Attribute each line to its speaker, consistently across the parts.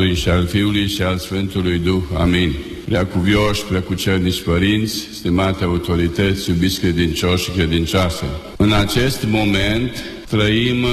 Speaker 1: Tatălui și al Fiului și al Sfântului Duh. Amin. Preacuvioși, preacucernici părinți, stimate autorități, iubiți credincioși și credincioase. În acest moment trăim uh,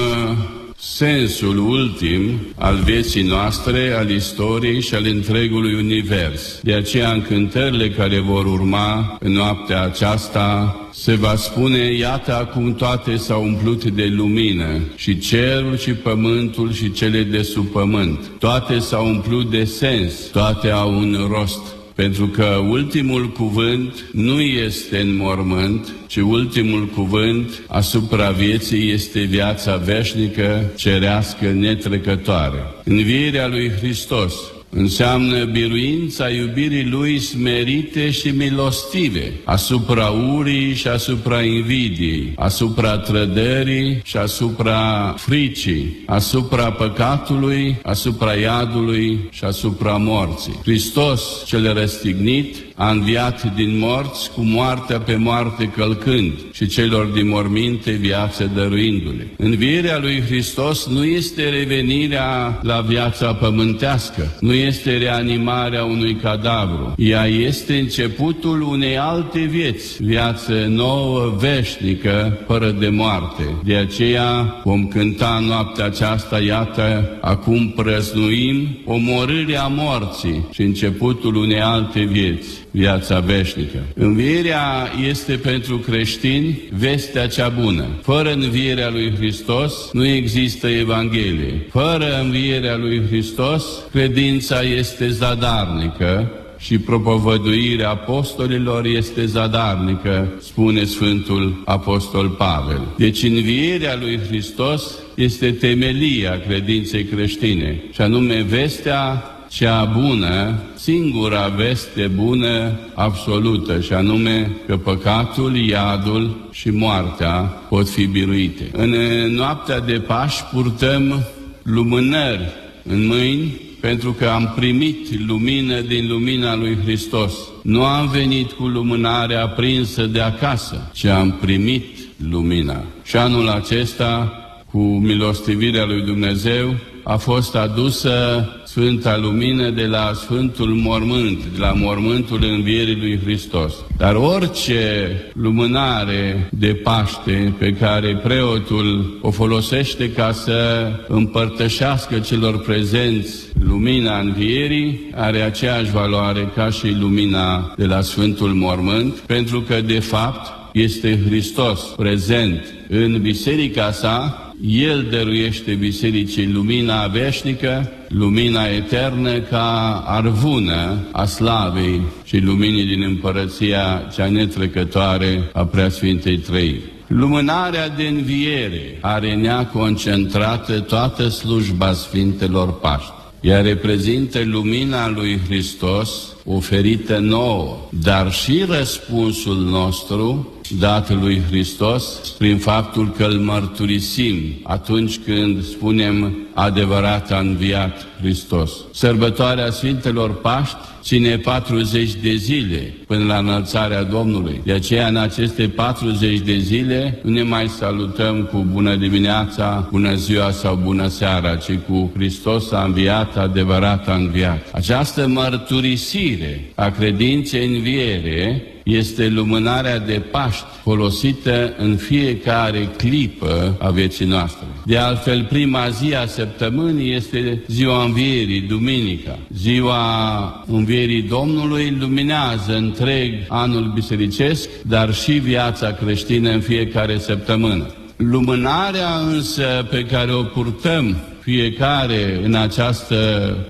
Speaker 1: sensul ultim al vieții noastre, al istoriei și al întregului univers. De aceea, în cântările care vor urma în noaptea aceasta, se va spune, iată acum toate s-au umplut de lumină, și cerul și pământul și cele de sub pământ. Toate s-au umplut de sens, toate au un rost pentru că ultimul cuvânt nu este în mormânt, ci ultimul cuvânt asupra vieții este viața veșnică, cerească, netrecătoare. Învierea lui Hristos înseamnă biruința iubirii lui smerite și milostive asupra urii și asupra invidiei, asupra trădării și asupra fricii, asupra păcatului, asupra iadului și asupra morții. Hristos cel răstignit a înviat din morți cu moartea pe moarte călcând și celor din morminte viață dăruindu-le. Învierea lui Hristos nu este revenirea la viața pământească, nu este reanimarea unui cadavru. Ea este începutul unei alte vieți, viață nouă, veșnică, fără de moarte. De aceea vom cânta noaptea aceasta, iată, acum prăznuim omorârea morții și începutul unei alte vieți viața veșnică. Învierea este pentru creștini vestea cea bună. Fără învierea lui Hristos nu există Evanghelie. Fără învierea lui Hristos, credința este zadarnică și propovăduirea apostolilor este zadarnică, spune Sfântul Apostol Pavel. Deci învierea lui Hristos este temelia credinței creștine, și anume vestea cea bună, singura veste bună absolută, și anume că păcatul, iadul și moartea pot fi biruite. În noaptea de Paști purtăm lumânări în mâini pentru că am primit lumină din lumina lui Hristos. Nu am venit cu lumânarea aprinsă de acasă, ci am primit lumina. Și anul acesta, cu milostivirea lui Dumnezeu, a fost adusă Sfânta Lumină de la Sfântul Mormânt, de la Mormântul Învierii lui Hristos. Dar orice lumânare de Paște pe care preotul o folosește ca să împărtășească celor prezenți lumina Învierii, are aceeași valoare ca și lumina de la Sfântul Mormânt, pentru că de fapt este Hristos prezent în biserica sa el dăruiește bisericii lumina veșnică, lumina eternă ca arvună a slavei și luminii din împărăția cea netrecătoare a Preasfintei Trăiri. Lumânarea de înviere are nea concentrată toată slujba Sfintelor Paști. Ea reprezintă lumina lui Hristos oferită nouă, dar și răspunsul nostru dat lui Hristos prin faptul că îl mărturisim atunci când spunem adevărat a înviat Hristos. Sărbătoarea Sfintelor Paști ține 40 de zile până la înălțarea Domnului. De aceea, în aceste 40 de zile, nu ne mai salutăm cu bună dimineața, bună ziua sau bună seara, ci cu Hristos a înviat, adevărat a înviat. Această mărturisire a credinței înviere este lumânarea de Paști folosită în fiecare clipă a vieții noastre. De altfel, prima zi a săptămânii este ziua învierii, duminica. Ziua învierii Domnului luminează întreg anul bisericesc, dar și viața creștină în fiecare săptămână. Lumânarea însă pe care o purtăm fiecare în această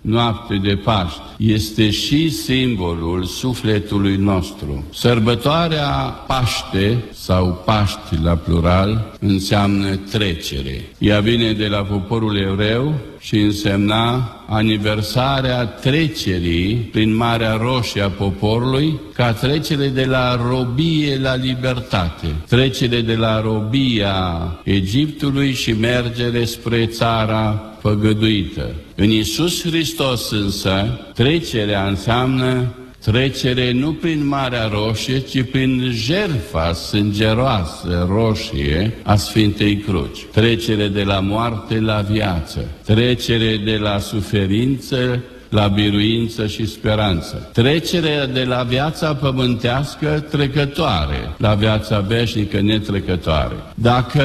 Speaker 1: noapte de Paști este și simbolul sufletului nostru. Sărbătoarea Paște sau Paști la plural înseamnă trecere. Ea vine de la poporul evreu și însemna aniversarea trecerii prin Marea Roșie a poporului ca trecere de la robie la libertate, trecere de la robia Egiptului și mergere spre țara făgăduită. În Isus Hristos însă, trecerea înseamnă Trecere nu prin Marea Roșie, ci prin jertfa sângeroasă roșie a Sfintei Cruci. Trecere de la moarte la viață. Trecere de la suferință la biruință și speranță. Trecerea de la viața pământească trecătoare la viața veșnică netrecătoare. Dacă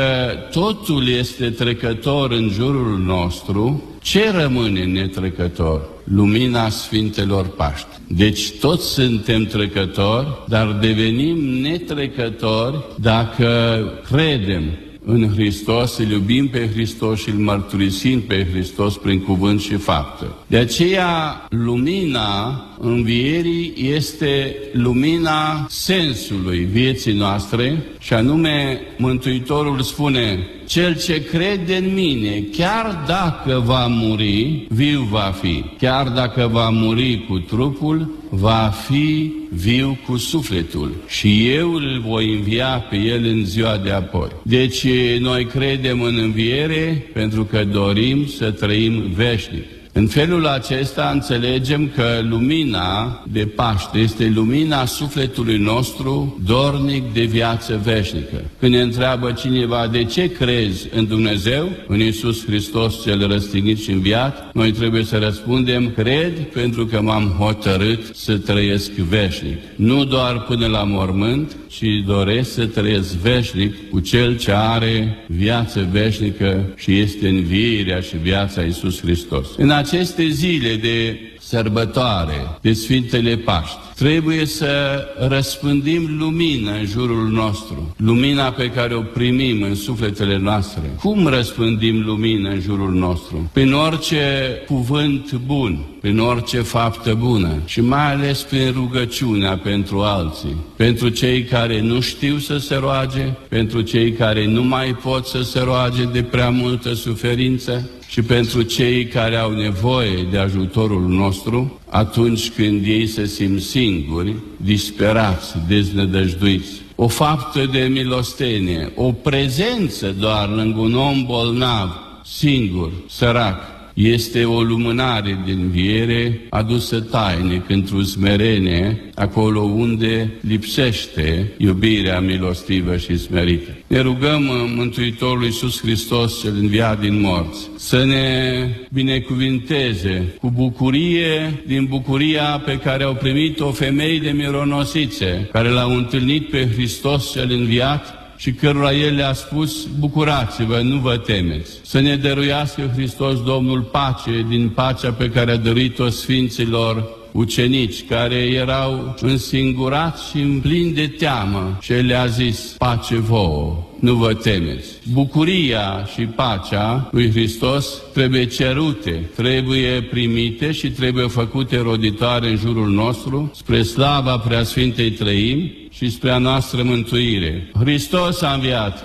Speaker 1: totul este trecător în jurul nostru, ce rămâne netrecător? Lumina Sfintelor Paști. Deci toți suntem trecători, dar devenim netrecători dacă credem în Hristos, îl iubim pe Hristos și îl mărturisim pe Hristos prin cuvânt și faptă. De aceea, lumina învierii este lumina sensului vieții noastre și anume Mântuitorul spune cel ce crede în mine, chiar dacă va muri, viu va fi. Chiar dacă va muri cu trupul, va fi viu cu sufletul. Și eu îl voi învia pe el în ziua de apoi. Deci noi credem în înviere pentru că dorim să trăim veșnic. În felul acesta înțelegem că lumina de Paște este lumina sufletului nostru dornic de viață veșnică. Când ne întreabă cineva de ce crezi în Dumnezeu, în Iisus Hristos cel răstignit și înviat, noi trebuie să răspundem, cred pentru că m-am hotărât să trăiesc veșnic. Nu doar până la mormânt, ci doresc să trăiesc veșnic cu Cel ce are viață veșnică și este învierea și viața Iisus Hristos. În aceste zile de sărbătoare, de Sfintele Paști, trebuie să răspândim lumină în jurul nostru, lumina pe care o primim în sufletele noastre. Cum răspândim lumină în jurul nostru? Prin orice cuvânt bun, prin orice faptă bună și mai ales prin rugăciunea pentru alții, pentru cei care nu știu să se roage, pentru cei care nu mai pot să se roage de prea multă suferință, și pentru cei care au nevoie de ajutorul nostru atunci când ei se simt singuri, disperați, deznădăjduiți. O faptă de milostenie, o prezență doar lângă un om bolnav, singur, sărac, este o lumânare din viere adusă tainic într-o smerenie, acolo unde lipsește iubirea milostivă și smerită. Ne rugăm Mântuitorul Iisus Hristos cel înviat din morți să ne binecuvinteze cu bucurie din bucuria pe care au primit-o femei de mironosițe, care l-au întâlnit pe Hristos cel înviat și cărora El le-a spus, bucurați-vă, nu vă temeți. Să ne dăruiască Hristos Domnul pace din pacea pe care a dăruit-o Sfinților ucenici care erau însingurați și în plin de teamă și le-a zis, pace vouă, nu vă temeți. Bucuria și pacea lui Hristos trebuie cerute, trebuie primite și trebuie făcute roditoare în jurul nostru spre slava Preasfintei Trăim și spre a noastră mântuire. Hristos a înviat!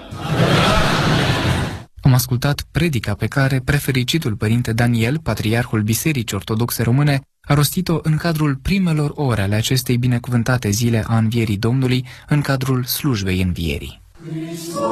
Speaker 2: Am ascultat predica pe care prefericitul părinte Daniel, patriarhul Bisericii Ortodoxe Române, a rostit-o în cadrul primelor ore ale acestei binecuvântate zile a Învierii Domnului, în cadrul slujbei Învierii.